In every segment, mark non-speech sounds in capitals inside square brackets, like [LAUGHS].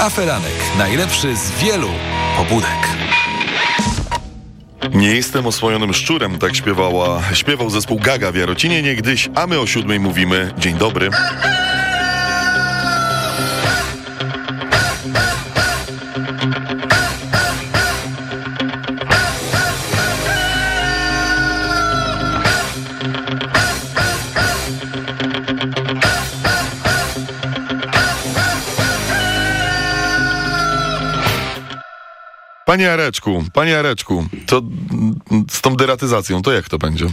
Aferanek. Najlepszy z wielu pobudek. Nie jestem oswojonym szczurem, tak śpiewała, śpiewał zespół Gaga w Jarocinie niegdyś, a my o siódmej mówimy dzień dobry. Panie Jareczku, panie Jareczku, to z tą deratyzacją, to jak to będzie?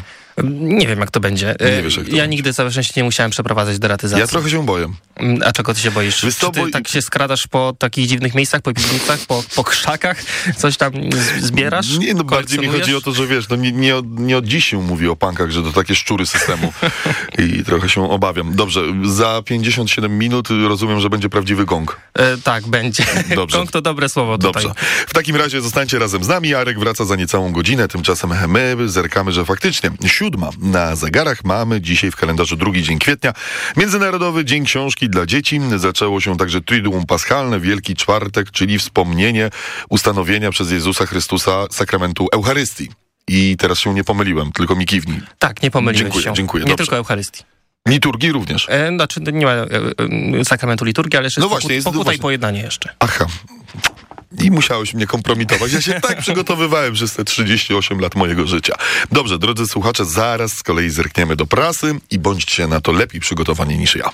Nie wiem, jak to będzie. Nie wiesz, jak to ja będzie. nigdy całe szczęście nie musiałem przeprowadzać deratyzacji. Ja trochę się boję. Mm, A czego ty się boisz? Czy ty bo- tak się skradasz po takich dziwnych miejscach, po piwnicach, po, po krzakach? Coś tam zbierasz? Nie, no bardziej mi chodzi o to, że wiesz, no nie, nie, od, nie od dziś się mówi o punkach, że to takie szczury systemu [LAUGHS] i trochę się obawiam. Dobrze, za 57 minut rozumiem, że będzie prawdziwy gong. E, tak, będzie. Dobrze. Kąk to dobre słowo tutaj. Dobrze. W takim razie zostańcie razem z nami. Jarek wraca za niecałą godzinę. Tymczasem my zerkamy, że faktycznie siódma na zegarach mamy dzisiaj w kalendarzu drugi dzień kwietnia. Międzynarodowy Dzień Książki dla Dzieci. Zaczęło się także Triduum Paschalne, Wielki Czwartek, czyli wspomnienie ustanowienia przez Jezusa Chrystusa sakramentu Eucharystii. I teraz się nie pomyliłem, tylko mi kiwnij. Tak, nie pomyliłeś Dziękuję, się. dziękuję, Nie dobrze. tylko Eucharystii. Liturgii również. E, znaczy, nie ma e, e, sakramentu liturgii, ale jeszcze No jest właśnie, jest- no pokuta właśnie. i pojednanie jeszcze. Aha. I musiałeś mnie kompromitować. Ja się [LAUGHS] tak przygotowywałem przez te 38 lat mojego życia. Dobrze, drodzy słuchacze, zaraz z kolei zerkniemy do prasy i bądźcie na to lepiej przygotowani niż ja.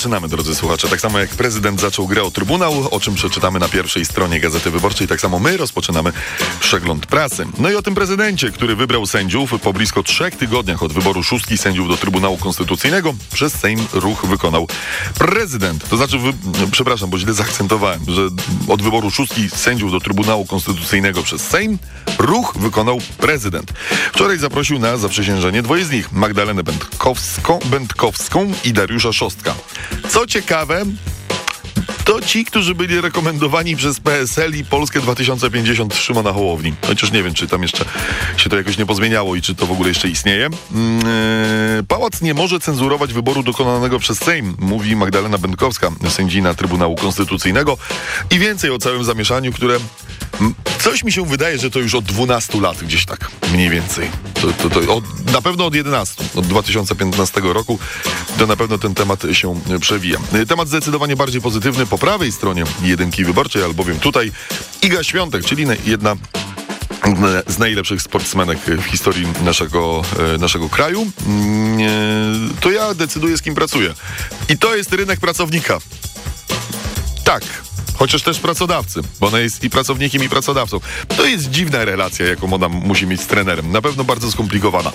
Zaczynamy, drodzy słuchacze. Tak samo jak prezydent zaczął grę o Trybunał, o czym przeczytamy na pierwszej stronie Gazety Wyborczej, tak samo my rozpoczynamy przegląd prasy. No i o tym prezydencie, który wybrał sędziów po blisko trzech tygodniach od wyboru szóstki sędziów do Trybunału Konstytucyjnego, przez Sejm ruch wykonał prezydent. To znaczy, wy, przepraszam, bo źle zaakcentowałem, że od wyboru szóstki sędziów do Trybunału Konstytucyjnego przez Sejm ruch wykonał prezydent. Wczoraj zaprosił na zaprzysiężenie dwoje z nich, Magdalenę Będkowską, Będkowską i Dariusza Szostka. Co ciekawe, to ci, którzy byli rekomendowani przez PSL i Polskę 2050 Szymona Hołowni. Chociaż nie wiem, czy tam jeszcze się to jakoś nie pozmieniało i czy to w ogóle jeszcze istnieje. E, Pałac nie może cenzurować wyboru dokonanego przez Sejm, mówi Magdalena Będkowska, sędzina Trybunału Konstytucyjnego. I więcej o całym zamieszaniu, które coś mi się wydaje, że to już od 12 lat gdzieś tak, mniej więcej. To, to, to od, na pewno od 11, od 2015 roku to na pewno ten temat się przewija. Temat zdecydowanie bardziej pozytywny po prawej stronie jedynki wyborczej, albowiem tutaj Iga Świątek, czyli jedna z najlepszych sportsmenek w historii naszego, e, naszego kraju, mm, e, to ja decyduję z kim pracuję. I to jest rynek pracownika. Tak. Chociaż też pracodawcy, bo ona jest i pracownikiem, i pracodawcą. To jest dziwna relacja, jaką ona musi mieć z trenerem. Na pewno bardzo skomplikowana.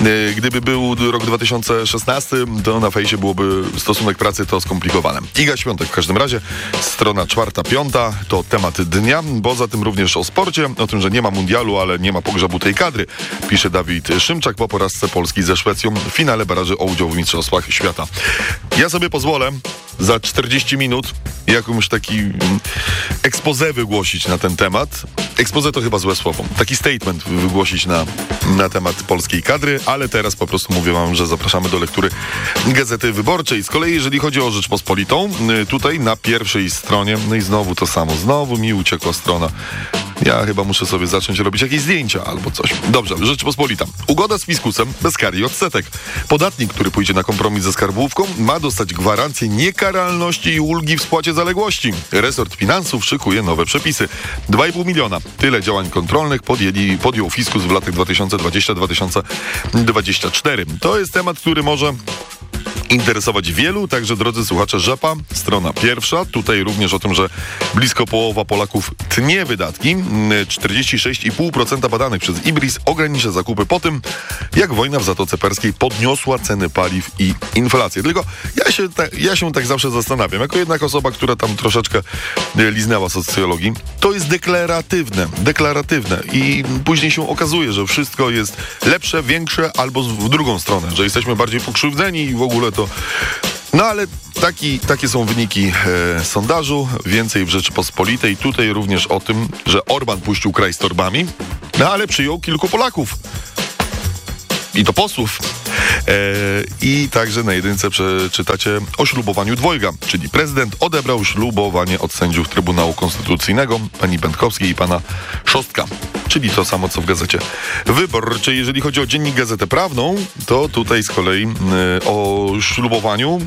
E, Gdyby był rok 2016, to na fejsie byłoby stosunek pracy to skomplikowane. Iga Świątek w każdym razie, strona czwarta, piąta, to temat dnia. Poza tym również o sporcie, o tym, że nie ma mundialu, ale nie ma pogrzebu tej kadry, pisze Dawid Szymczak po porażce Polski ze Szwecją w finale baraży o udział w Mistrzostwach Świata. Ja sobie pozwolę za 40 minut jakąś taki expose wygłosić na ten temat. Expose to chyba złe słowo. Taki statement wygłosić na, na temat polskiej kadry, ale teraz po prostu mówię wam, że zapraszamy do lektury Gazety Wyborczej. Z kolei jeżeli chodzi o Rzeczpospolitą, y, tutaj na pierwszej stronie, no i znowu to samo, znowu mi uciekła strona. Ja chyba muszę sobie zacząć robić jakieś zdjęcia albo coś. Dobrze, Rzeczpospolita. Ugoda z fiskusem bez kar i odsetek. Podatnik, który pójdzie na kompromis ze skarbówką, ma dostać gwarancję niekaralności i ulgi w spłacie zaległości. Resort Finansów szykuje nowe przepisy. 2,5 miliona. Tyle działań kontrolnych podjęli, podjął fiskus w latach 2020-2024. To jest temat, który może interesować wielu, także drodzy słuchacze Rzepa, strona pierwsza. Tutaj również o tym, że blisko połowa Polaków tnie wydatki. 46,5% badanych przez Ibris ogranicza zakupy po tym, jak wojna w Zatoce Perskiej podniosła ceny paliw i inflację. Tylko ja się, ta, ja się tak zawsze zastanawiam, jako jednak osoba, która tam troszeczkę e, liznęła socjologii, to jest deklaratywne, deklaratywne i później się okazuje, że wszystko jest lepsze, większe albo w drugą stronę, że jesteśmy bardziej pokrzywdzeni i w ogóle to no ale taki, takie są wyniki e, sondażu. Więcej w Rzeczypospolitej. Tutaj również o tym, że Orban puścił kraj z torbami, no ale przyjął kilku Polaków. I to posłów. E, I także na jedynce przeczytacie o ślubowaniu dwojga, czyli prezydent odebrał ślubowanie od sędziów Trybunału Konstytucyjnego, pani Będkowskiej i pana Szostka. Czyli to samo, co w gazecie wyborczej. Jeżeli chodzi o dziennik Gazetę Prawną, to tutaj z kolei e, o ślubowaniu,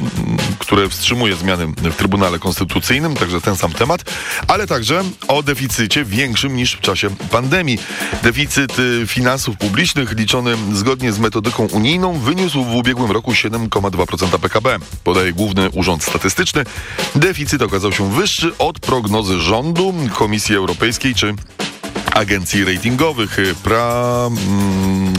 które wstrzymuje zmiany w Trybunale Konstytucyjnym, także ten sam temat, ale także o deficycie większym niż w czasie pandemii. Deficyt y, finansów publicznych liczony zgodnie z metodyką unijną wyniósł w ubiegłym roku 7,2% PKB. Podaje Główny Urząd Statystyczny. Deficyt okazał się wyższy od prognozy rządu, Komisji Europejskiej czy agencji ratingowych. Pra, mm,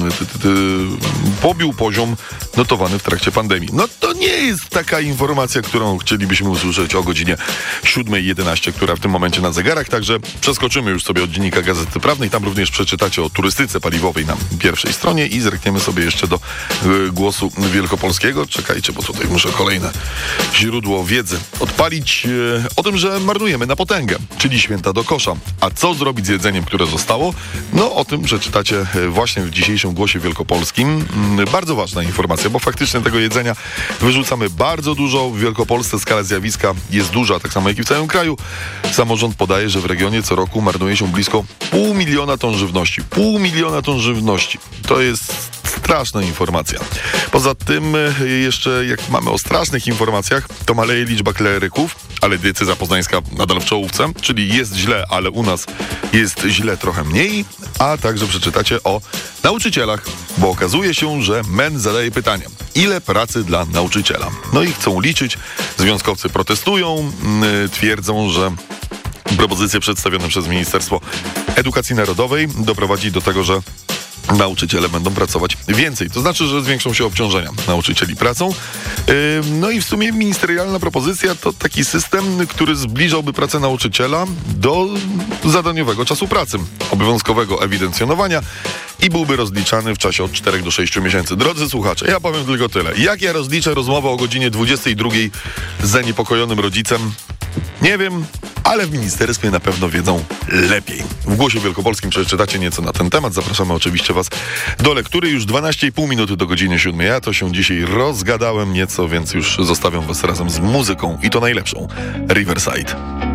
pobił poziom notowany w trakcie pandemii. No to nie jest taka informacja, którą chcielibyśmy usłyszeć o godzinie 7.11, która w tym momencie na zegarach, także przeskoczymy już sobie od dziennika Gazety Prawnej. Tam również przeczytacie o turystyce paliwowej na pierwszej stronie i zerkniemy sobie jeszcze do y, głosu wielkopolskiego. Czekajcie, bo tutaj muszę kolejne źródło wiedzy odpalić y, o tym, że marnujemy na potęgę, czyli święta do kosza. A co zrobić z jedzeniem, które zostało? No o tym przeczytacie y, właśnie w dzisiejszym głosie wielkopolskim. Mm, Bardzo ważna informacja, bo faktycznie tego jedzenia wyrzucamy bardzo dużo. W Wielkopolsce skala zjawiska jest duża, tak samo jak i w całym kraju. Samorząd podaje, że w regionie co roku marnuje się blisko pół miliona ton żywności. Pół miliona ton żywności. To jest straszna informacja. Poza tym e, jeszcze jak mamy o strasznych informacjach, to maleje liczba kleryków, ale dieceza poznańska nadal w czołówce, czyli jest źle, ale u nas jest źle trochę mniej, a także przeczytacie o nauczycielach, bo okazuje się, że MEN zadaje pytanie, ile pracy dla nauczyciela? No i chcą liczyć, związkowcy protestują, mm, twierdzą, że propozycje przedstawione przez Ministerstwo Edukacji Narodowej doprowadzi do tego, że nauczyciele będą pracować więcej. To znaczy, że zwiększą się obciążenia nauczycieli pracą. No i w sumie ministerialna propozycja to taki system, który zbliżałby pracę nauczyciela do zadaniowego czasu pracy, obowiązkowego ewidencjonowania i byłby rozliczany w czasie od 4 do 6 miesięcy. Drodzy słuchacze, ja powiem tylko tyle. Jak ja rozliczę rozmowę o godzinie 22 z zaniepokojonym rodzicem, nie wiem, ale w ministerstwie na pewno wiedzą lepiej. W Głosie Wielkopolskim przeczytacie nieco na ten temat. Zapraszamy oczywiście Was do lektury. Już 12,5 minuty do godziny 7. Ja to się dzisiaj rozgadałem nieco, więc już zostawiam Was razem z muzyką i to najlepszą. Riverside.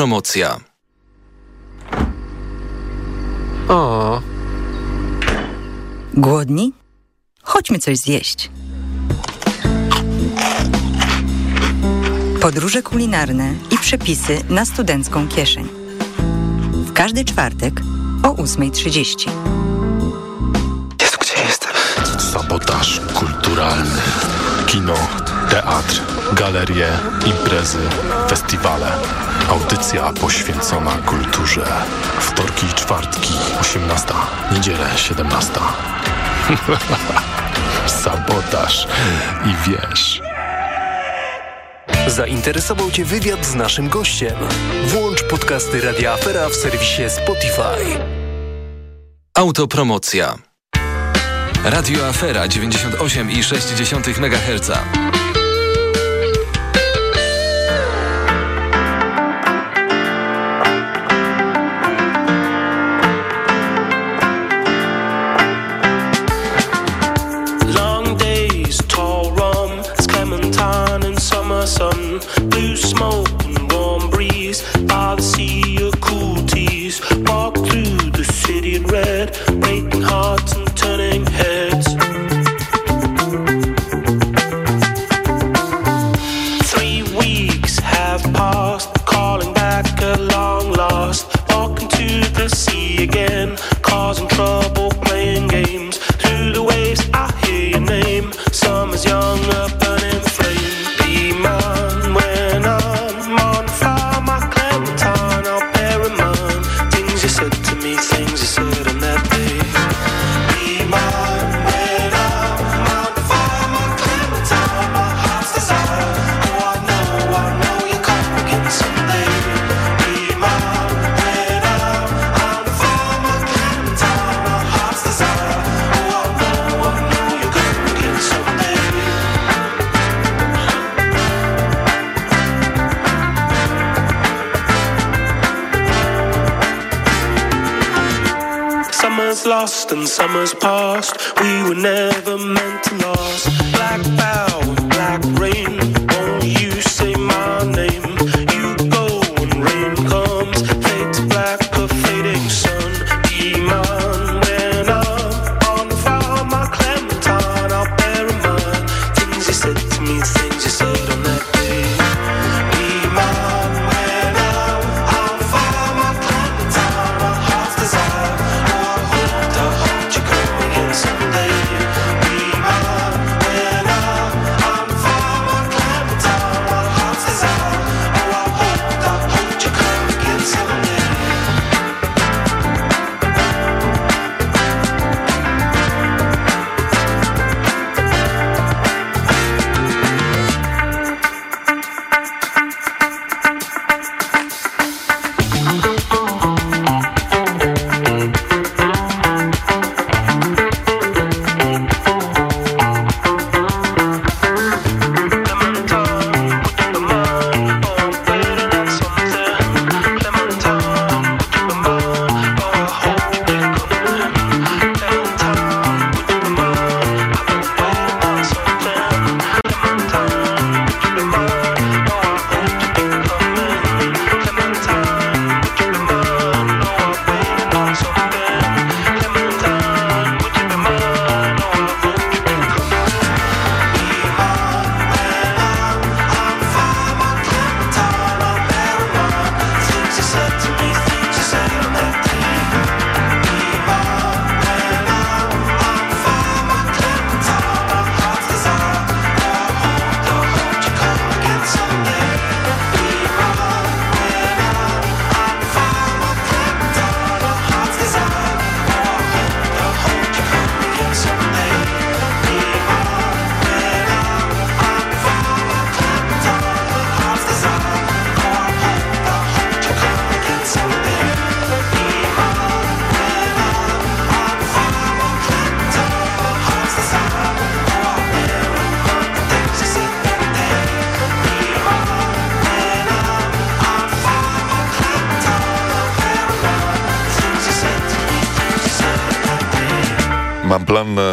Autopromocja. O. Głodni? Chodźmy coś zjeść. Podróże kulinarne i przepisy na studencką kieszeń. W każdy czwartek o 8.30. Jezu, gdzie jestem? Sabotaż kulturalny. Kino, teatr, galerie, imprezy, festiwale. Audycja poświęcona kulturze. Wtorki i czwartki, 18. Niedzielę, 17. [LAUGHS] Sabotaż i wiesz. Zainteresował Cię wywiad z naszym gościem? Włącz podcasty Radia Afera w serwisie Spotify. Autopromocja. Radio Afera 98,6 MHz.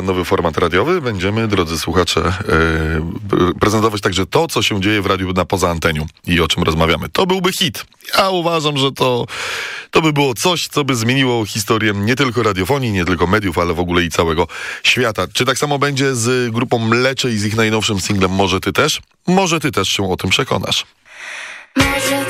Nowy format radiowy. Będziemy, drodzy słuchacze, e, prezentować także to, co się dzieje w radiu na poza antenią i o czym rozmawiamy. To byłby hit. Ja uważam, że to, to by było coś, co by zmieniło historię nie tylko radiofonii, nie tylko mediów, ale w ogóle i całego świata. Czy tak samo będzie z grupą Mlecze i z ich najnowszym singlem Może Ty też? Może Ty też się o tym przekonasz. Może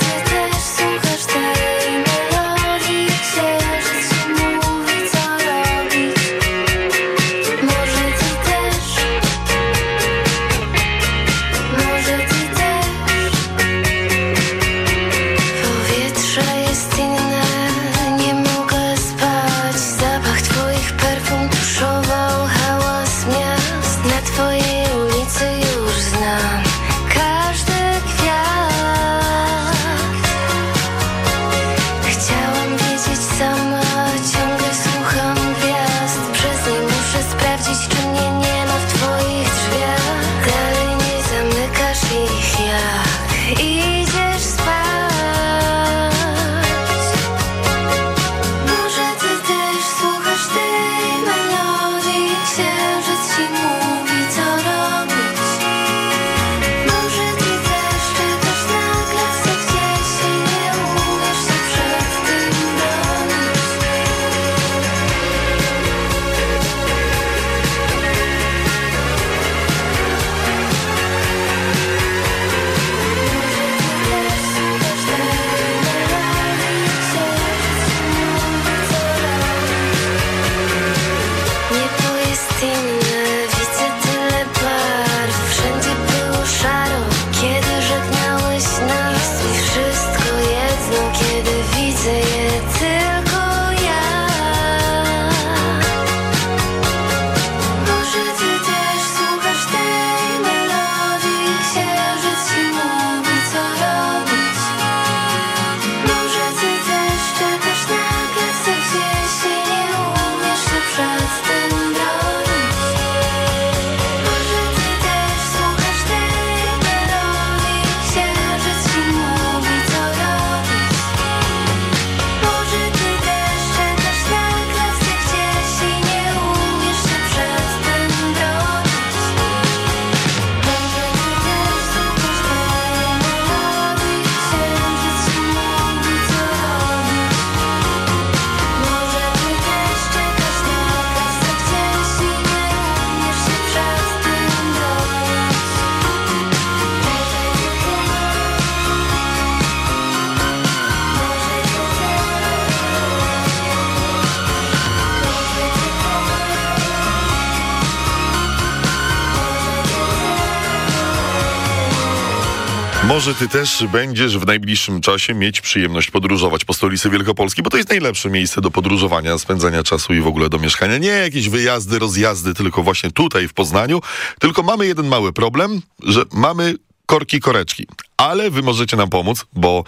Może ty też będziesz w najbliższym czasie mieć przyjemność podróżować po stolicy Wielkopolski, bo to jest najlepsze miejsce do podróżowania, spędzania czasu i w ogóle do mieszkania. Nie jakieś wyjazdy, rozjazdy, tylko właśnie tutaj w Poznaniu. Tylko mamy jeden mały problem, że mamy korki koreczki. Ale wy możecie nam pomóc, bo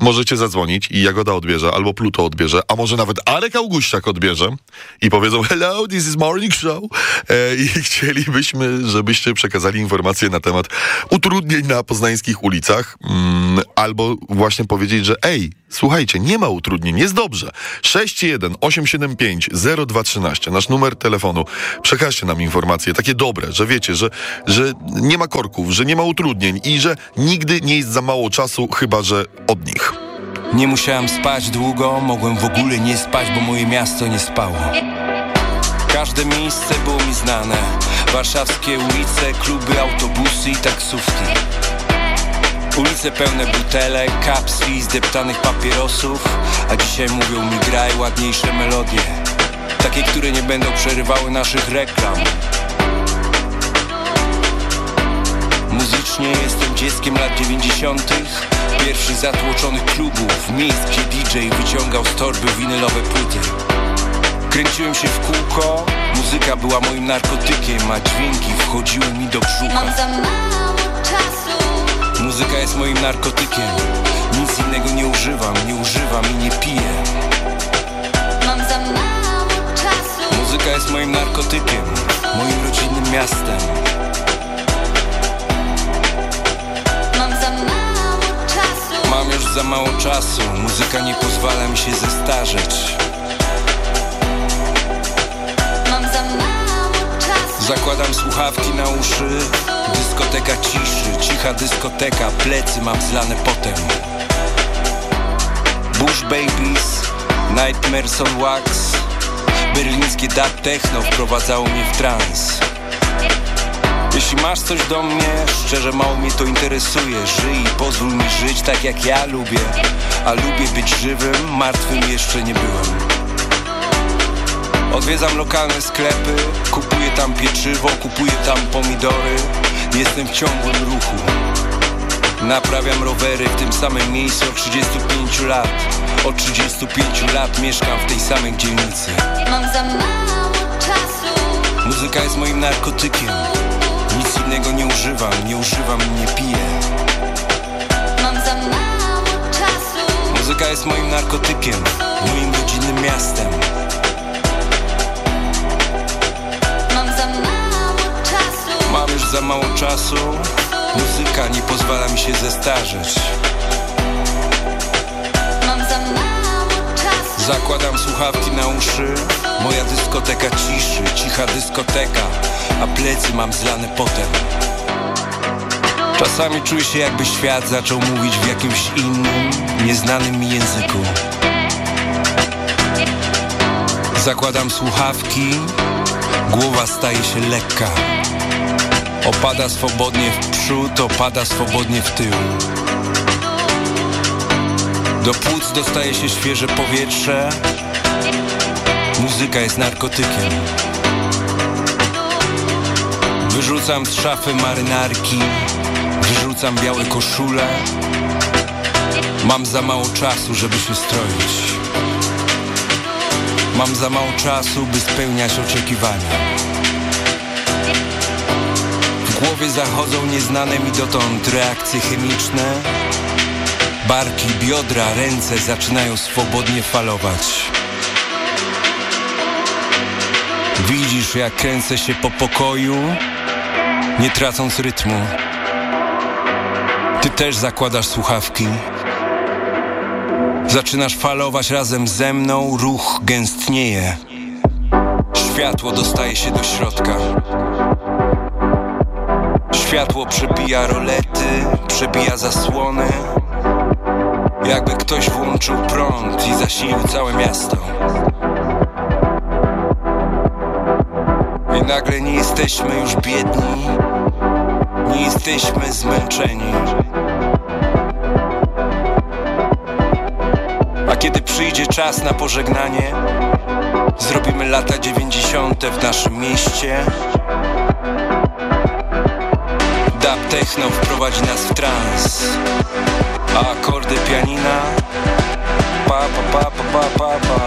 możecie zadzwonić i Jagoda odbierze, albo Pluto odbierze, a może nawet Arek Auguściak odbierze i powiedzą hello, this is morning show e, i [LAUGHS] chcielibyśmy, żebyście przekazali informacje na temat utrudnień na poznańskich ulicach mm, albo właśnie powiedzieć, że ej, słuchajcie, nie ma utrudnień, jest dobrze. 61 875 0213, nasz numer telefonu. Przekażcie nam informacje takie dobre, że wiecie, że, że nie ma korków, że nie ma utrudnień i że nigdy nie jest za mało czasu, chyba że od nich. Nie musiałem spać długo, mogłem w ogóle nie spać, bo moje miasto nie spało. Każde miejsce było mi znane. Warszawskie ulice, kluby, autobusy i taksówki. Ulice pełne butelek, kapsli, zdeptanych papierosów A dzisiaj mówią mi graj ładniejsze melodie Takie, które nie będą przerywały naszych reklam Muzycznie jestem dzieckiem lat 90. Pierwszych zatłoczonych klubów, miejsc, gdzie DJ wyciągał z torby winylowe płyty. Kręciłem się w kółko, muzyka była moim narkotykiem, a dźwięki wchodziły mi do brzucha. Mam za mało czasu Muzyka jest moim narkotykiem, nic innego nie używam, nie używam i nie piję. Mam za mało czasu Muzyka jest moim narkotykiem, moim rodzinnym miastem. Za mało czasu, muzyka nie pozwala mi się zestarzeć. Mam za mało Zakładam słuchawki na uszy. Dyskoteka ciszy, cicha dyskoteka. Plecy mam zlane potem. Bush Babies, Nightmares on Wax. Berlińskie dub techno wprowadzało mnie w trans Jeśli masz coś do mnie, szczerze mało mnie to interesuje. Żyj i pozwól mi żyć tak jak ja lubię. A lubię być żywym, martwym jeszcze nie byłem. Odwiedzam lokalne sklepy, kupuję tam pieczywo, kupuję tam pomidory. Jestem w ciągłym ruchu. Naprawiam rowery w tym samym miejscu od 35 lat. Od 35 lat mieszkam w tej samej dzielnicy. Mam za mało czasu. Muzyka jest moim narkotykiem Nic innego nie używam, nie używam i nie piję. Mam za mało czasu. Muzyka jest moim narkotykiem, moim godzinnym miastem. Mam za mało czasu. Mam już za mało czasu. Muzyka nie pozwala mi się zestarzeć Zakładam słuchawki na uszy. Moja dyskoteka ciszy, cicha dyskoteka. A plecy mam zlane potem. Czasami czuję się jakby świat zaczął mówić w jakimś innym, nieznanym mi języku. Zakładam słuchawki. Głowa staje się lekka. Opada swobodnie w przód, opada swobodnie w tył Do płuc dostaje się świeże powietrze. Muzyka jest narkotykiem. Wyrzucam z szafy marynarki. Wyrzucam białe koszule. Mam za mało czasu, żeby się stroić. Mam za mało czasu, by spełniać oczekiwania. W głowie zachodzą nieznane mi dotąd reakcje chemiczne Barki, biodra, ręce zaczynają swobodnie falować Widzisz, jak kręcę się po pokoju, nie tracąc rytmu. Ty też zakładasz słuchawki. Zaczynasz falować razem ze mną, ruch gęstnieje. Światło dostaje się do środka. Światło przebija rolety, przebija zasłony. Jakby ktoś włączył prąd i zasilił całe miasto. I nagle nie jesteśmy już biedni, nie jesteśmy zmęczeni. A kiedy przyjdzie czas na pożegnanie, zrobimy lata dziewięćdziesiąte w naszym mieście. Dub techno wprowadzi nas w trans, akordy pianina. Pa pa pa pa pa pa pa.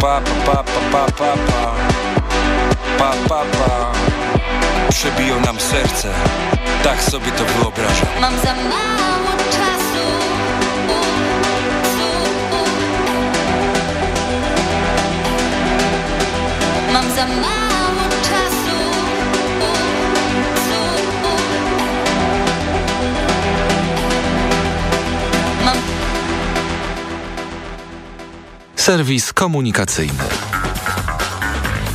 Pa pa pa pa pa pa pa. Pa pa pa. Przebiją nam serce. Tak sobie to wyobrażam. Mam za mało czasu. Mam za mało Serwis komunikacyjny.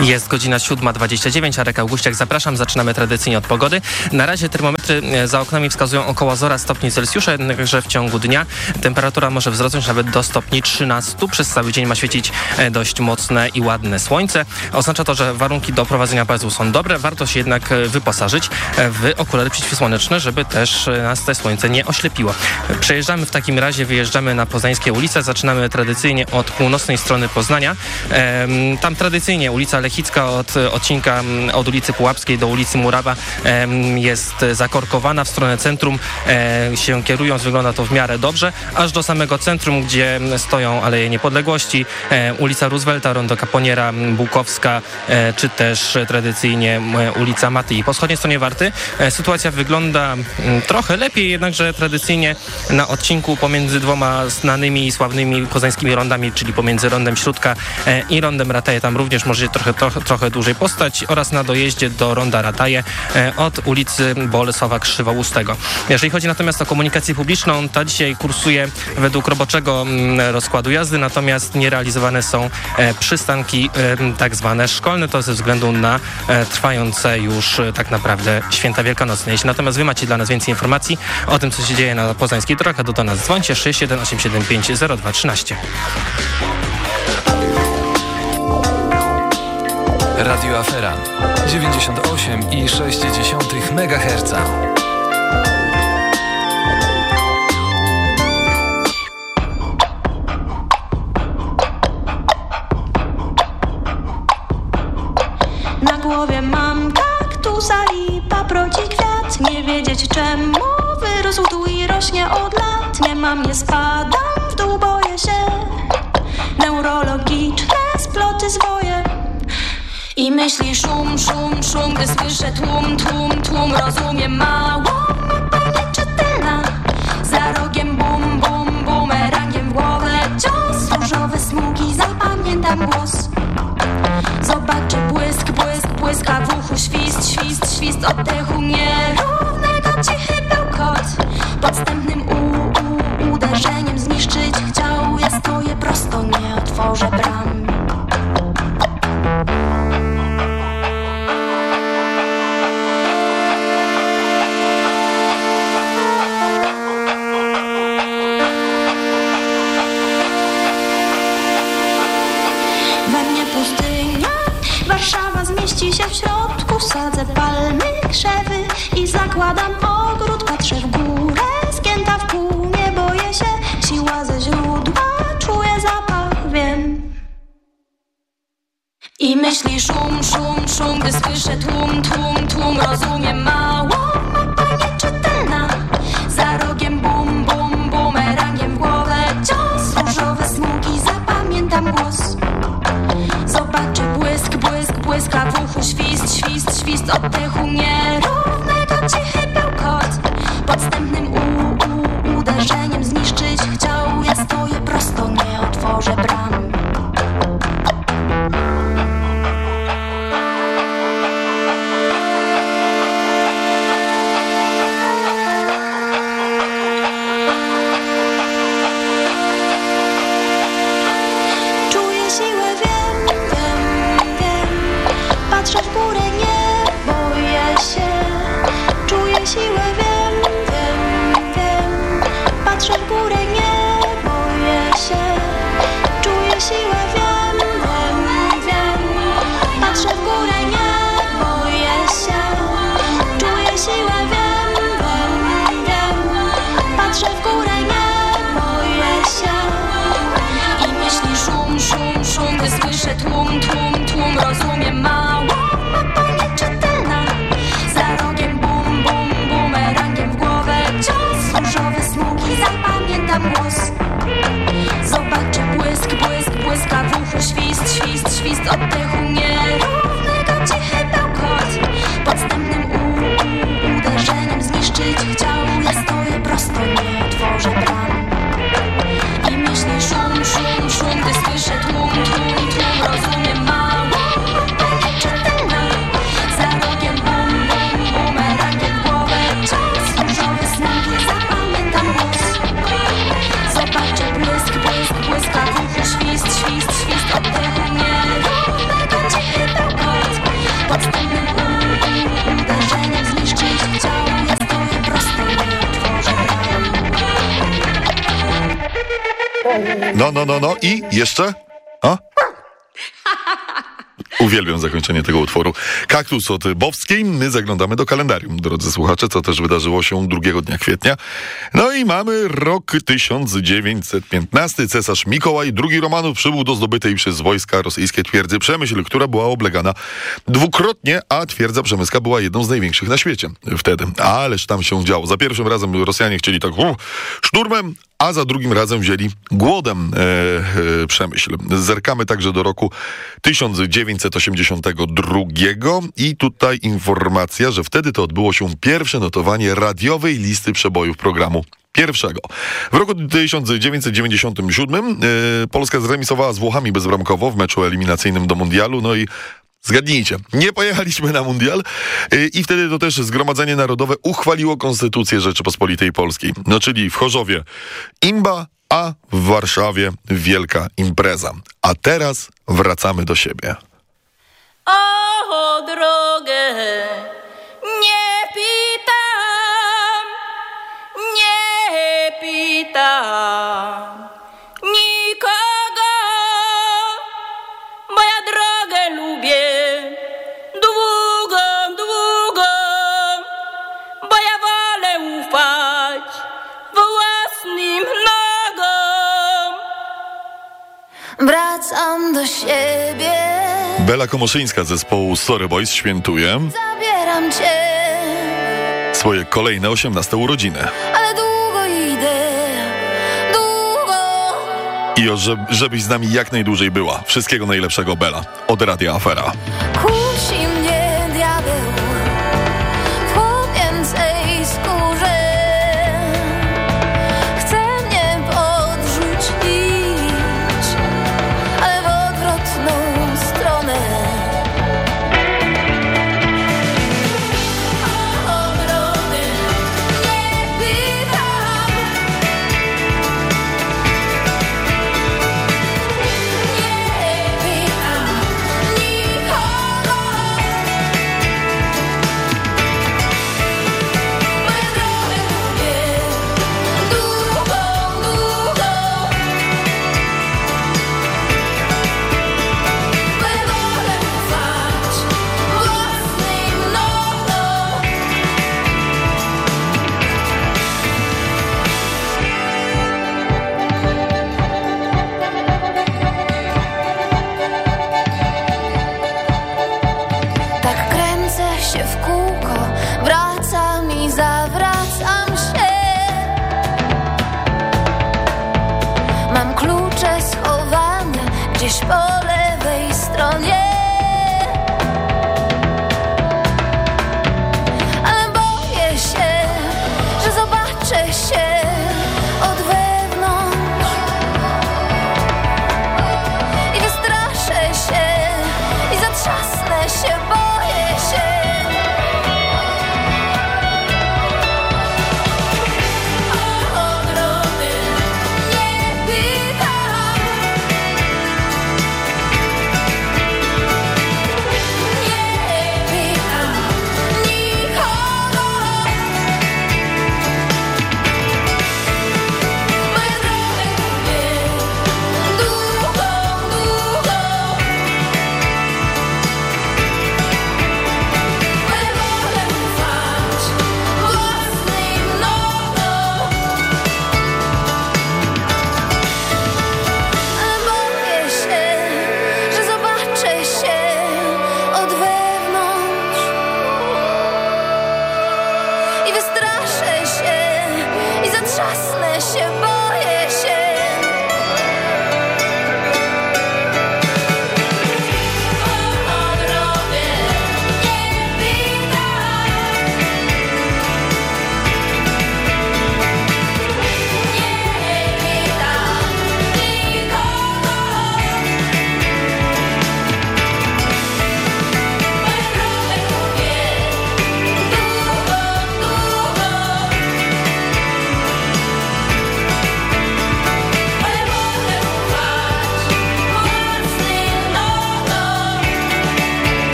Jest godzina 7.29, Arek Augustiak, zapraszam. Zaczynamy tradycyjnie od pogody. Na razie termometry e, za oknami wskazują około 0 stopni Celsjusza, jednakże w ciągu dnia temperatura może wzrosnąć nawet do stopni 13. Przez cały dzień ma świecić e, dość mocne i ładne słońce. Oznacza to, że warunki do prowadzenia pojazdu są dobre. Warto się jednak e, wyposażyć w okulary przeciwsłoneczne, żeby też nas te słońce nie oślepiło. Przejeżdżamy w takim razie, wyjeżdżamy na poznańskie ulice. Zaczynamy tradycyjnie od północnej strony Poznania. Tam tradycyjnie ulica Lechicka od odcinka od ulicy Pułapskiej do ulicy Murawa jest zakorkowana w stronę centrum e, się kierując wygląda to w miarę dobrze, aż do samego centrum, gdzie stoją Aleje Niepodległości, e, ulica Roosevelta, Rondo Caponiera, m, Bukowska, e, czy też e, tradycyjnie m, ulica Matyi. Po wschodniej stronie Warty e, sytuacja wygląda m, trochę lepiej, jednakże tradycyjnie na odcinku pomiędzy dwoma znanymi i sławnymi poznańskimi rondami, czyli pomiędzy rondem Śródka e, i rondem Rataje, tam również możecie trochę trochę, trochę dłużej postać oraz na dojeździe do Ronda Rataje e, od ulicy Bolesława Krzywoustego. Jeżeli chodzi natomiast o komunikację publiczną, ta dzisiaj kursuje według roboczego mm, rozkładu jazdy, natomiast nierealizowane są e, przystanki e, tak zwane szkolne, to ze względu na e, trwające już tak naprawdę święta wielkanocne. Jeśli natomiast wy macie dla nas więcej informacji o tym, co się dzieje na poznańskich drogach, do nas dzwońcie 61875 Radio Afera. 98,6 MHz. Na głowie mam kaktusa i paproci kwiat. Nie wiedzieć czemu wyrósł tu i rośnie od lat. Nie mam, nie spadam, w dół boję się. Neurologiczne sploty zwoje I myśli szum, szum, szum Gdy słyszę tłum, tłum, tłum. Rozumiem mało, mapa nieczytelna Za rogiem bum, bum, bumerangiem w głowę. Cios, różowe smugi, zapamiętam głos. Zobaczę błysk, błysk, błyska w uchu Świst, świst, świst oddechu. Nierównego cichy bełkot. Podstępnym u, u, palmy, krzewy i zakładam ogród. Patrzę w górę, zgięta w pół Nie boję się, siła ze źródła Czuję zapach, wiem. I myśli szum, szum, szum Gdy słyszę tłum, wiem, wiem, wiem. Patrzę w górę, nie boję się. Czuję siłę, wiem, uderzeniem zniszczyć chciał. Ja stoję prosto, nie otworzę bram No, no, no, no i jeszcze? A? Uwielbiam zakończenie tego utworu. Kaktus od Bowskiej. My zaglądamy do kalendarium, drodzy słuchacze, co też wydarzyło się drugiego dnia kwietnia. No i mamy rok 1915. Cesarz Mikołaj II Romanów przybył do zdobytej przez wojska rosyjskie twierdzy Przemyśl, która była oblegana dwukrotnie, a twierdza Przemyska była jedną z największych na świecie wtedy. Ależ tam się działo. Za pierwszym razem Rosjanie chcieli tak uh, szturmem, a za drugim razem wzięli głodem e, e, Przemyśl. Zerkamy także do roku 1982 i tutaj informacja, że wtedy to odbyło się pierwsze notowanie radiowej listy przebojów programu pierwszego. W roku 1997 e, Polska zremisowała z Włochami bezbramkowo w meczu eliminacyjnym do Mundialu, no i Zgadnijcie, nie pojechaliśmy na mundial y, i wtedy to też Zgromadzenie Narodowe uchwaliło Konstytucję Rzeczypospolitej Polskiej. No czyli w Chorzowie imba, a w Warszawie wielka impreza. A teraz wracamy do siebie. O drogę nie pytam, nie pytam Wracam do siebie, Bela Komoszyńska z zespołu Sorry Boys świętuje zabieram cię, swoje kolejne 18 urodziny. ale długo idę, długo. I o, że, żebyś z nami jak najdłużej była. Wszystkiego najlepszego, Bela. Od Radia Afera.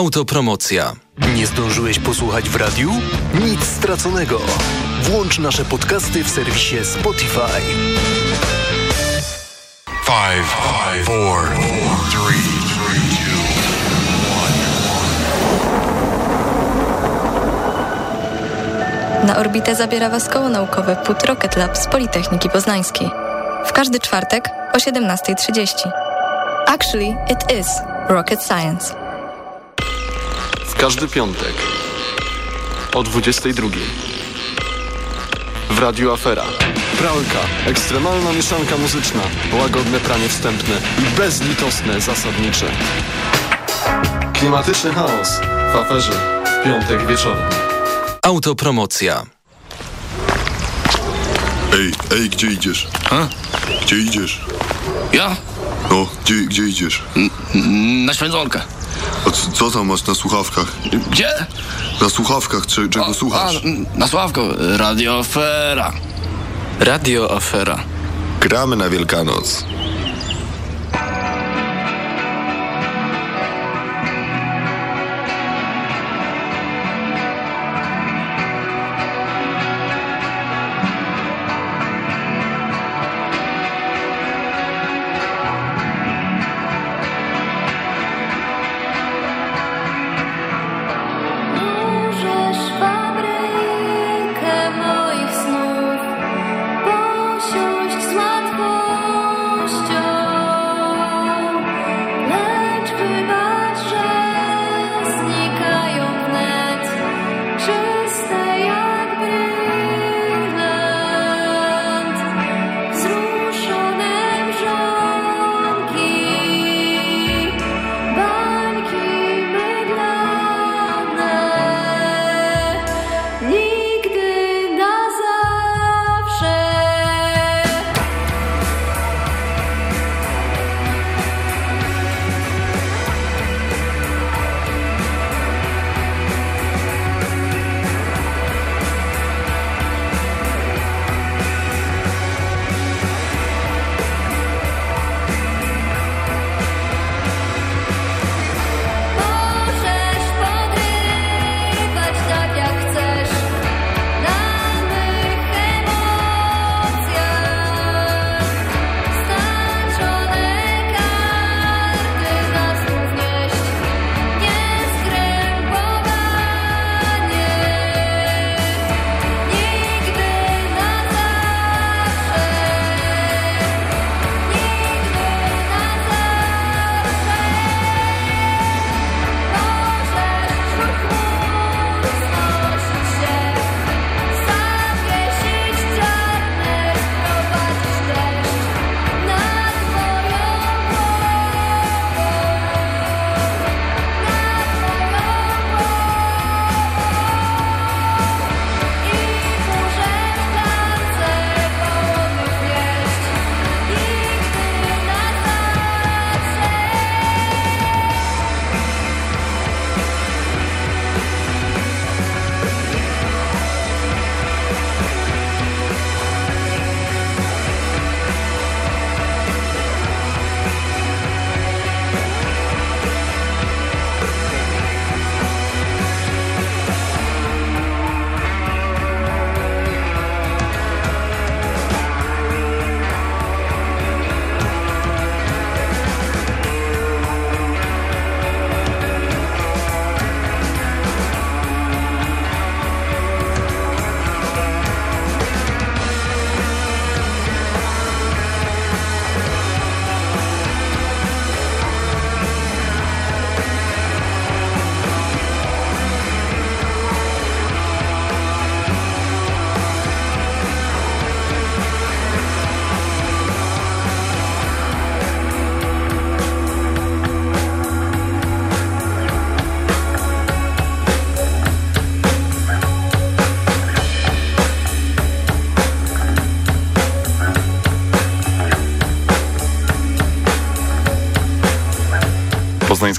Autopromocja. Nie zdążyłeś posłuchać w radiu? Nic straconego. Włącz nasze podcasty w serwisie Spotify. Five, five, four, three, Na orbitę zabiera Was koło naukowe PUT Rocket Lab z Politechniki Poznańskiej. W każdy czwartek o 17.30. Actually, it is rocket science. Każdy piątek o 22. W Radiu Afera. Pralka, ekstremalna mieszanka muzyczna, łagodne pranie wstępne i bezlitosne zasadnicze. Klimatyczny chaos w aferze w piątek wieczorem. Autopromocja. Ej, ej, gdzie idziesz? A? Gdzie idziesz? Ja? No, gdzie, gdzie idziesz? Na święconkę. A co, co tam masz na słuchawkach? Gdzie? Na słuchawkach, cze, czego A, słuchasz? na Sławko, Radio Afera. Radio Afera. Gramy na Wielkanoc.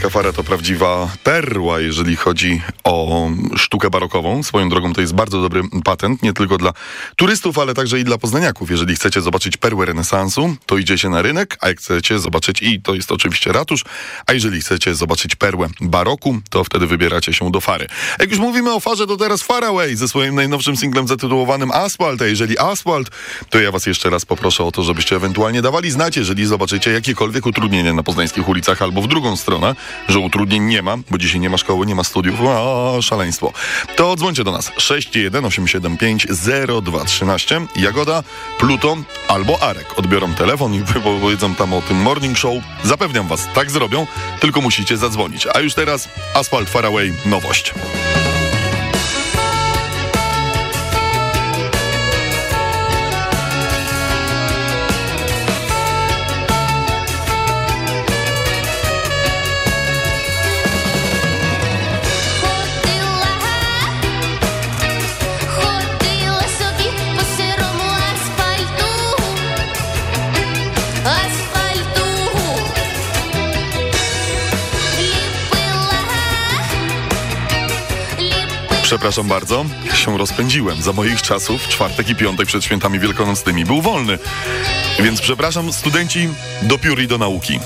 Poznańska Fara to prawdziwa perła, jeżeli chodzi sztukę barokową. Swoją drogą to jest bardzo dobry patent, nie tylko dla turystów, ale także i dla poznaniaków. Jeżeli chcecie zobaczyć perłę renesansu, to idziecie na rynek, a jak chcecie zobaczyć, i to jest oczywiście ratusz, a jeżeli chcecie zobaczyć perłę baroku, to wtedy wybieracie się do Fary. Jak już mówimy o Farze, to teraz Faraway ze swoim najnowszym singlem zatytułowanym Asphalt, a jeżeli Asphalt, to ja was jeszcze raz poproszę o to, żebyście ewentualnie dawali znać, jeżeli zobaczycie jakiekolwiek utrudnienia na poznańskich ulicach albo w drugą stronę, że utrudnień nie ma, bo dzisiaj nie ma szkoły, nie ma studiów, o, szaleństwo. To dzwońcie do nas 61 875 0213 Jagoda, Pluton albo Arek odbiorą telefon i wypowiedzą tam o tym morning show. Zapewniam was, tak zrobią, tylko musicie zadzwonić. A już teraz Asphalt Faraway, nowość. Przepraszam bardzo, się rozpędziłem. Za moich czasów czwartek i piątek przed świętami wielkanocnymi był wolny. Więc przepraszam, studenci do piór i do nauki.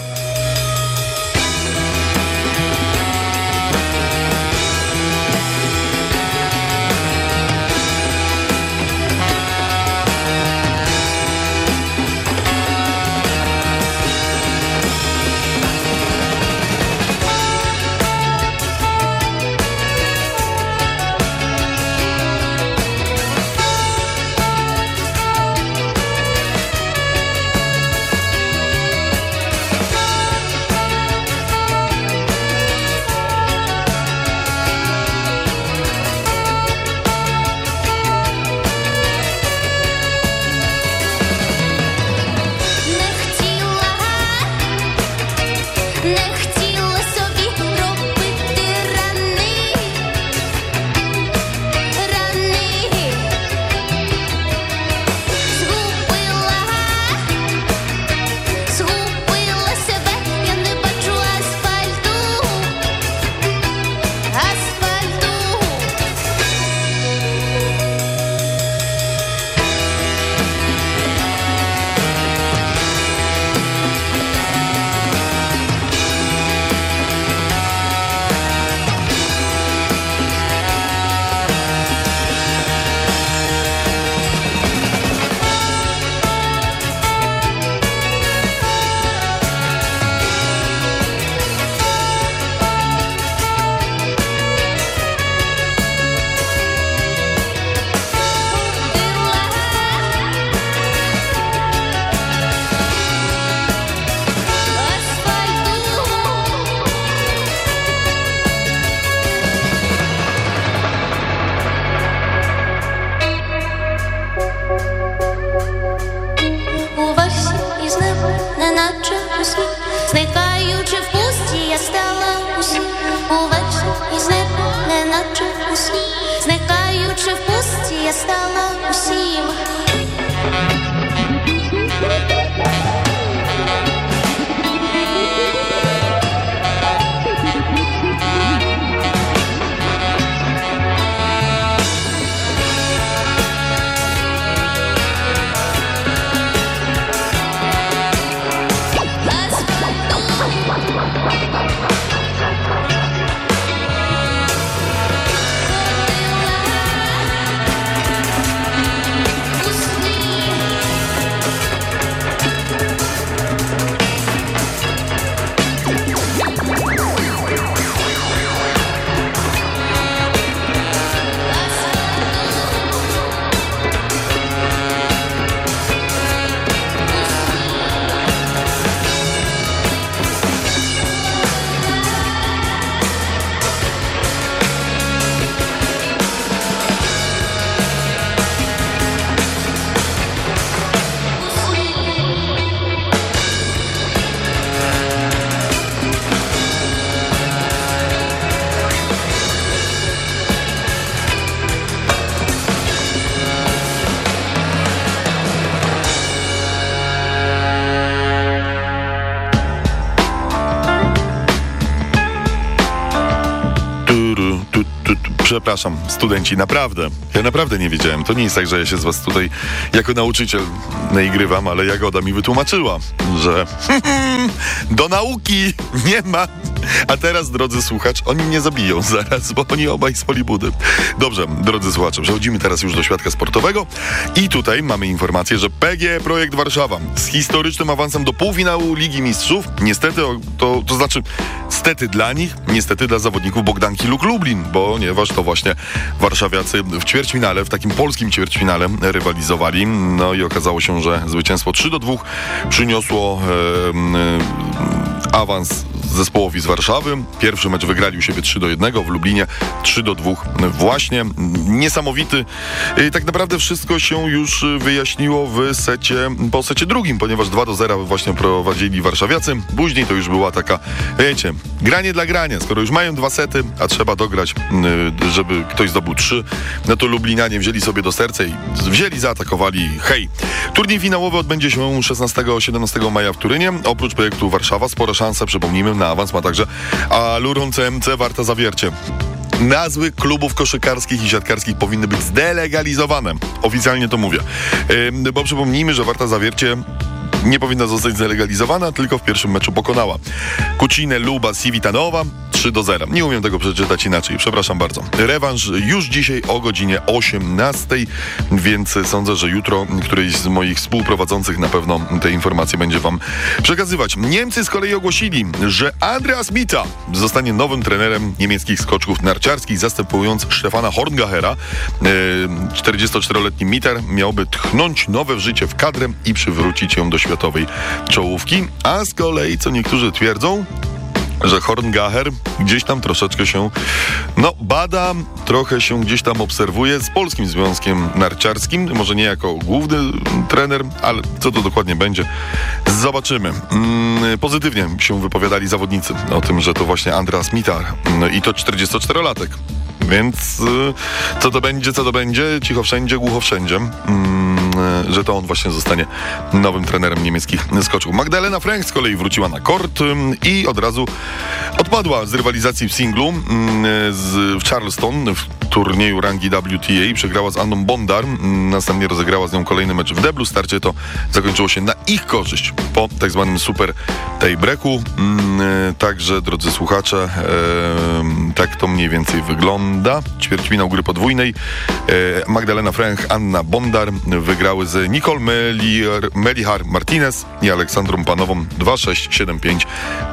Przepraszam, studenci, naprawdę. Ja naprawdę nie wiedziałem. To nie jest tak, że ja się z was tutaj jako nauczyciel naigrywam, ale Jagoda mi wytłumaczyła, że [LAUGHS] do nauki nie ma. A teraz, drodzy słuchacz, oni mnie zabiją [LAUGHS] zaraz, bo oni obaj z Polibudy. Dobrze, drodzy słuchacze, przechodzimy teraz już do świadka sportowego i tutaj mamy informację, że PG Projekt Warszawa z historycznym awansem do półfinału Ligi Mistrzów, niestety, to, to znaczy stety dla nich, niestety dla zawodników Bogdanki Luk Lublin, ponieważ to właśnie warszawiacy w ćwierćfinale, w takim polskim ćwierćfinale rywalizowali. No i okazało się, że zwycięstwo 3 do 2 przyniosło em, em, awans zespołowi z Warszawy. Pierwszy mecz wygrali u siebie 3 do 1 w Lublinie 3 do 2 właśnie. Niesamowity. Tak naprawdę wszystko się już wyjaśniło w secie, po secie drugim, ponieważ 2 do 0 właśnie prowadzili warszawiacy. Później to już była taka, wiecie, granie dla grania. Skoro już mają dwa sety, a trzeba dograć, y, żeby ktoś zdobył trzy, no to Lublinianie wzięli sobie do serca i wzięli, zaatakowali. Hej! Turniej finałowy odbędzie się 16-17 maja w Turynie. Oprócz projektu Warszawa spore szanse, przypomnijmy, na awans ma także Aluron CMC Warta Zawiercie. nazwy klubów koszykarskich i siatkarskich powinny być zdelegalizowane. Oficjalnie to mówię. Bo przypomnijmy, że Warta Zawiercie nie powinna zostać zlegalizowana, tylko w pierwszym meczu pokonała. Kucinę Luba Civitanowa 3 do 0. Nie umiem tego przeczytać inaczej, przepraszam bardzo. Rewanż już dzisiaj o godzinie 18, więc sądzę, że jutro któryś z moich współprowadzących na pewno te informacje będzie wam przekazywać. Niemcy z kolei ogłosili, że Andreas Mita zostanie nowym trenerem niemieckich skoczków narciarskich, zastępując Stefana Horngachera. E, 44-letni Miter miałby tchnąć nowe w życie w kadrę i przywrócić ją do światowej czołówki, a z kolei, co niektórzy twierdzą, że Horngacher gdzieś tam troszeczkę się, no bada, trochę się gdzieś tam obserwuje z Polskim Związkiem Narciarskim, może nie jako główny trener, ale co to dokładnie będzie, zobaczymy. Mm, pozytywnie się wypowiadali zawodnicy o tym, że to właśnie Andreas Mitar mm, i to 44-latek. Więc y, co to będzie, co to będzie, cicho wszędzie, głucho wszędzie, mm, y, że to on właśnie zostanie nowym trenerem niemieckich skoczków. Magdalena Frank z kolei wróciła na kort i od razu odpadła z rywalizacji w singlu ym, z, w Charleston w turnieju rangi WTA. Przegrała z Anną Bondar, ym, następnie rozegrała z nią kolejny mecz w deblu. Starcie to zakończyło się na ich korzyść po tak zwanym super y, Także, drodzy słuchacze, tak to mniej więcej wygląda. Ćwierćfinał gry podwójnej. E, Magdalena Frank, Anna Bondar wygrały z Nicole Meliar, Melihar Martinez i Aleksandrą Panową 2-6, 7-5,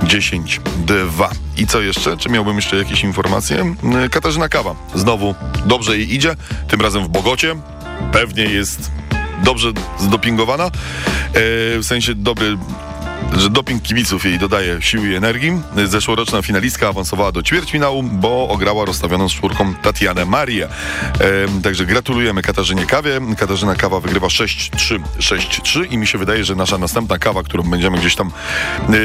10-2. I co jeszcze? Czy miałbym jeszcze jakieś informacje? E, Katarzyna Kawa. Znowu dobrze jej idzie, tym razem w Bogocie. Pewnie jest dobrze zdopingowana. E, w sensie dobry że doping kibiców jej dodaje siły i energii. Zeszłoroczna finalistka awansowała do ćwierćfinału, bo ograła rozstawioną z czwórką Tatianę Marię. E, także gratulujemy Katarzynie Kawie. Katarzyna Kawa wygrywa 6-3, 6-3 i mi się wydaje, że nasza następna kawa, którą będziemy gdzieś tam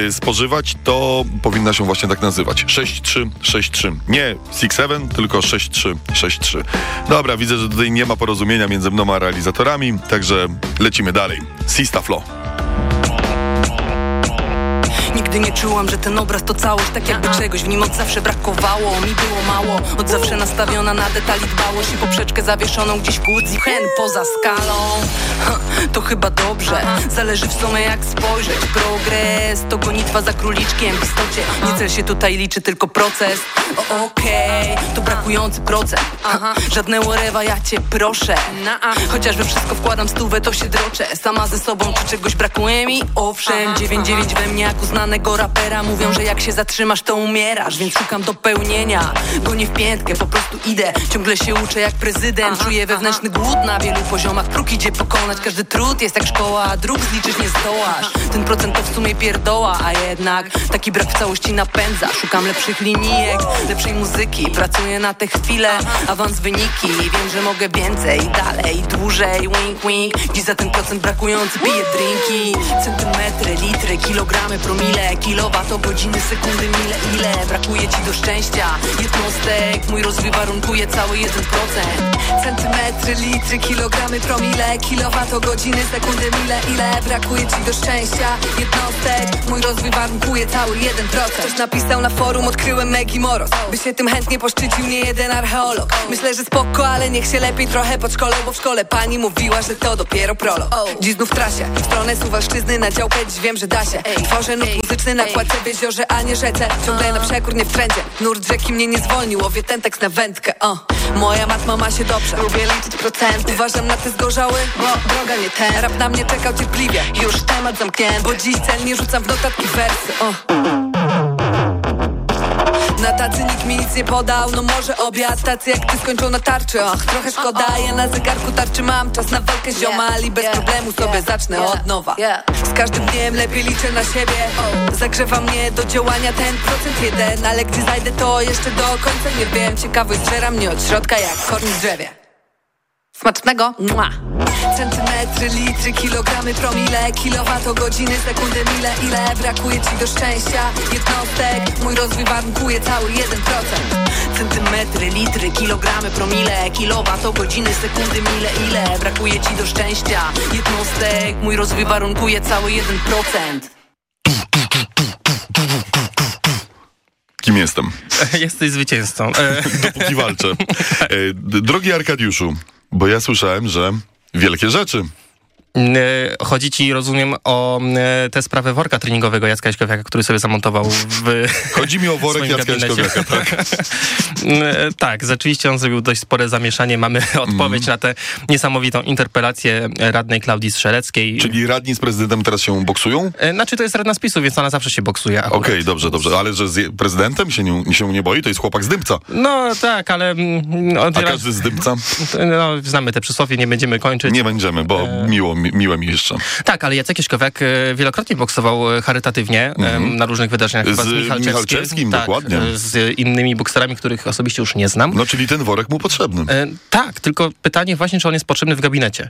e, spożywać, to powinna się właśnie tak nazywać. 6-3, 6-3. Nie 6-7, tylko 6-3, 6-3. Dobra, widzę, że tutaj nie ma porozumienia między mną a realizatorami, także lecimy dalej. Sista Flo. Nigdy nie czułam, że ten obraz to całość Tak jakby czegoś. W nim od zawsze brakowało Mi było mało, od zawsze nastawiona na detali dbałość I poprzeczkę zawieszoną gdzieś w kłódzi Hen poza skalą. Ha, To chyba dobrze, zależy w sumie jak spojrzeć. Progres to gonitwa za króliczkiem W istocie. Nie cel się tutaj liczy, tylko proces. Okej, to brakujący procent. Ha, Żadne łorewa, ja cię proszę. Chociaż we wszystko wkładam stówę, to się droczę. Sama ze sobą, czy czegoś brakuje mi? Owszem, 9-9 we mnie jak uznanego rapera. Mówią, że jak się zatrzymasz, to umierasz Więc szukam dopełnienia, go nie w piętkę Po prostu idę, ciągle się uczę jak prezydent. Czuję wewnętrzny głód na wielu poziomach. Próg idzie pokonać, każdy trud jest jak szkoła. A dróg zliczyć nie zdołasz. Ten procent to w sumie pierdoła A jednak taki brak w całości napędza. Szukam lepszych linijek, lepszej muzyki. Pracuję na te chwile, awans wyniki. Wiem, że mogę więcej, dalej, dłużej. Wink, wink, dziś za ten procent brakujący piję drinki. Centymetry, litry, kilogramy, promile Kilowato, godziny, sekundy, mile, ile? Brakuje ci do szczęścia. Jednostek, mój rozwój warunkuje cały 1% Centymetry, litry, kilogramy, promile. Kilowato, godziny, sekundy, mile, ile? Brakuje ci do szczęścia. Jednostek, mój rozwój warunkuje cały 1% Ktoś napisał na forum, odkryłem Megi Moros. By się tym chętnie poszczycił nie jeden archeolog. Myślę, że spoko, ale niech się lepiej trochę podszkolą Bo w szkole pani mówiła, że to dopiero prolog. Dziś znów w trasie, w stronę Suwalszczyzny Na dziś wiem, że da się. Tworzę nut muzyczny na kładce w jeziorze, a nie rzece. Ciągle na przekór, nie w trendzie. Nurt rzeki mnie nie zwolnił, łowię ten tekst na wędkę o. Moja matma ma się dobrze, lubię liczyć procenty. Uważam na te zgorzały, bo droga nie ten. Rap na mnie czekał cierpliwie, już temat zamknięty. Bo dziś celnie rzucam w notatki wersy o. Na tacy nikt mi nic nie podał, no może obiad Tacy jak ty skończą na tarczy, och, trochę szkoda Ja na zegarku tarczy mam czas na walkę z ziomali Bez problemu sobie zacznę od nowa. Z każdym dniem lepiej liczę na siebie. Zagrzewa mnie do działania ten procent jeden Ale gdzie zajdę to jeszcze do końca nie wiem. Ciekawość zżera mnie od środka jak korn w drzewie. Smacznego! Mua. Centymetry, litry, kilogramy, promile Kilowato, godziny, sekundy, mile Ile brakuje ci do szczęścia Jednostek, mój rozwój warunkuje cały 1% Centymetry, litry, kilogramy, promile Kilowato, godziny, sekundy, mile Ile brakuje ci do szczęścia Jednostek, mój rozwój warunkuje cały 1% Kim jestem? [LAUGHS] Jesteś zwycięzcą. [LAUGHS] Dopóki walczę. [LAUGHS] E, Drogi Arkadiuszu, bo ja słyszałem, że wielkie rzeczy. E, Chodzi ci, rozumiem, o e, tę sprawę worka treningowego Jacka Jaśkowiaka, który sobie zamontował w Chodzi mi o worek Jacka. Jaśkowiaka, tak. [LAUGHS] E, tak, rzeczywiście on zrobił dość spore zamieszanie. Mamy [LAUGHS] odpowiedź Mhm. na tę niesamowitą interpelację radnej Klaudii Strzeleckiej. Czyli radni z prezydentem teraz się boksują? E, Znaczy to jest radna spisu, więc ona zawsze się boksuje. Okej, akurat. dobrze, dobrze. Ale że z prezydentem się nie, się nie boi, to jest chłopak z dymca. No tak, ale... mm, A każdy z dymca? no, znamy te przysłowie, nie będziemy kończyć. Nie będziemy, bo miło, mi, miłe mi jeszcze. Tak, ale Jacek Jaśkowiak e, wielokrotnie boksował e, charytatywnie Mhm. na różnych wydarzeniach. chyba Z Michalczewskim, Michalczewskim, tak, dokładnie. e, Z innymi bokserami, których osobiście już nie znam. No, czyli ten worek mu potrzebny. Tak, tylko pytanie właśnie, czy on jest potrzebny w gabinecie.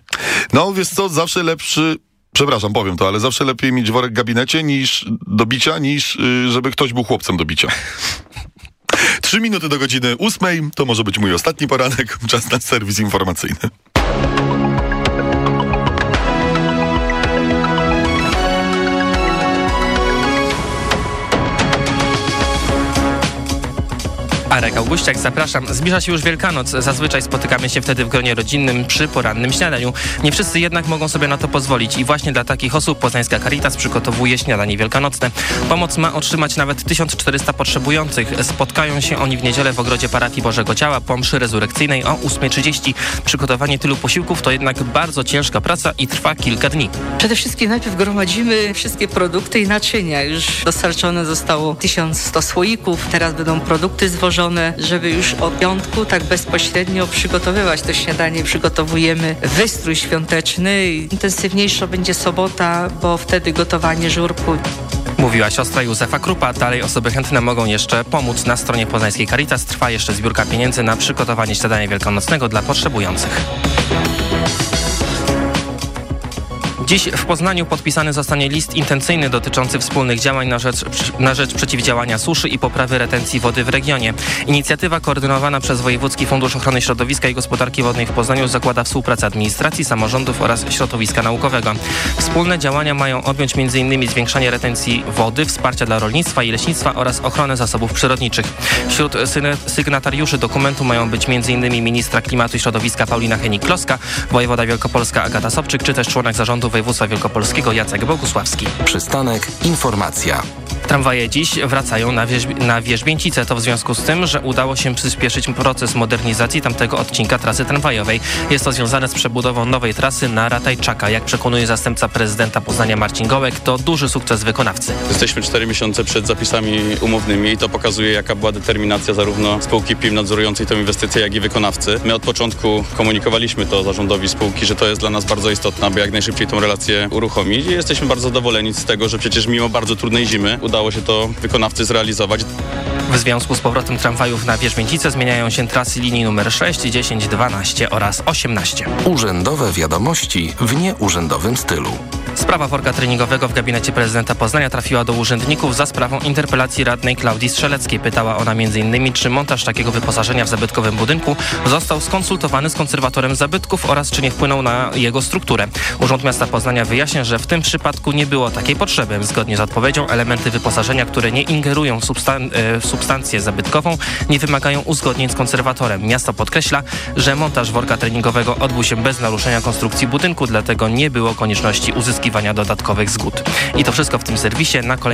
No, wiesz co, zawsze lepszy... Przepraszam, powiem to, ale zawsze lepiej mieć worek w gabinecie niż do bicia, niż y, żeby ktoś był chłopcem do bicia. [LAUGHS] Trzy minuty do godziny ósmej, to może być mój ostatni poranek, [LAUGHS] czas na serwis informacyjny. Arek Augustiak, zapraszam. Zbliża się już Wielkanoc. Zazwyczaj spotykamy się wtedy w gronie rodzinnym przy porannym śniadaniu. Nie wszyscy jednak mogą sobie na to pozwolić i właśnie dla takich osób Poznańska Caritas przygotowuje śniadanie wielkanocne. Pomoc ma otrzymać nawet 1400 potrzebujących. Spotkają się oni w niedzielę w ogrodzie parafii Bożego Ciała po mszy rezurekcyjnej o 8.30. Przygotowanie tylu posiłków to jednak bardzo ciężka praca i trwa kilka dni. Przede wszystkim najpierw gromadzimy wszystkie produkty i naczynia. Już dostarczone zostało 1100 słoików, teraz będą produkty zwożone, żeby już od piątku tak bezpośrednio przygotowywać to śniadanie. Przygotowujemy wystrój świąteczny. Intensywniejsza będzie sobota, bo wtedy gotowanie żurku. Mówiła siostra Józefa Krupa. Dalej osoby chętne mogą jeszcze pomóc. Na stronie Poznańskiej Caritas trwa jeszcze zbiórka pieniędzy na przygotowanie śniadania wielkanocnego dla potrzebujących. Dziś w Poznaniu podpisany zostanie list intencyjny dotyczący wspólnych działań na rzecz, na rzecz przeciwdziałania suszy i poprawy retencji wody w regionie. Inicjatywa koordynowana przez Wojewódzki Fundusz Ochrony Środowiska i Gospodarki Wodnej w Poznaniu zakłada współpracę administracji, samorządów oraz środowiska naukowego. Wspólne działania mają objąć m.in. zwiększanie retencji wody, wsparcia dla rolnictwa i leśnictwa oraz ochronę zasobów przyrodniczych. Wśród sygnatariuszy dokumentu mają być m.in. ministra klimatu i środowiska Paulina Henik-Kloska, wojewoda Wielkopolska Agata Sobczyk, czy też członek zarządu województwa wielkopolskiego Jacek Bogusławski. Przystanek Informacja. Tramwaje dziś wracają na, wierzb- na Wierzbięcice. To w związku z tym, że udało się przyspieszyć proces modernizacji tamtego odcinka trasy tramwajowej. Jest to związane z przebudową nowej trasy na Ratajczaka. Jak przekonuje zastępca prezydenta Poznania Marcin Gołek, to duży sukces wykonawcy. Jesteśmy 4 miesiące przed zapisami umownymi i to pokazuje, jaka była determinacja zarówno spółki PIM nadzorującej tę inwestycję, jak i wykonawcy. My od początku komunikowaliśmy to zarządowi spółki, że to jest dla nas bardzo istotne, aby jak najszybciej tę relację uruchomić i jesteśmy bardzo zadowoleni z tego, że przecież mimo bardzo trudnej zimy udało się to wykonawcy zrealizować. W związku z powrotem tramwajów na Wierzbięcice zmieniają się trasy linii numer 6, 10, 12 oraz 18. Urzędowe wiadomości w nieurzędowym stylu. Sprawa worka treningowego w gabinecie prezydenta Poznania trafiła do urzędników za sprawą interpelacji radnej Klaudii Strzeleckiej. Pytała ona m.in. czy montaż takiego wyposażenia w zabytkowym budynku został skonsultowany z konserwatorem zabytków oraz czy nie wpłynął na jego strukturę. Urząd Miasta Poznania wyjaśnia, że w tym przypadku nie było takiej potrzeby. Zgodnie z odpowiedzią elementy wyposażenia, które nie ingerują w, substan- e, w substancję zabytkową nie wymagają uzgodnień z konserwatorem. Miasto podkreśla, że montaż worka treningowego odbył się bez naruszenia konstrukcji budynku, dlatego nie było konieczności uzyskiwania dodatkowych zgód. I to wszystko w tym serwisie. Na kolejny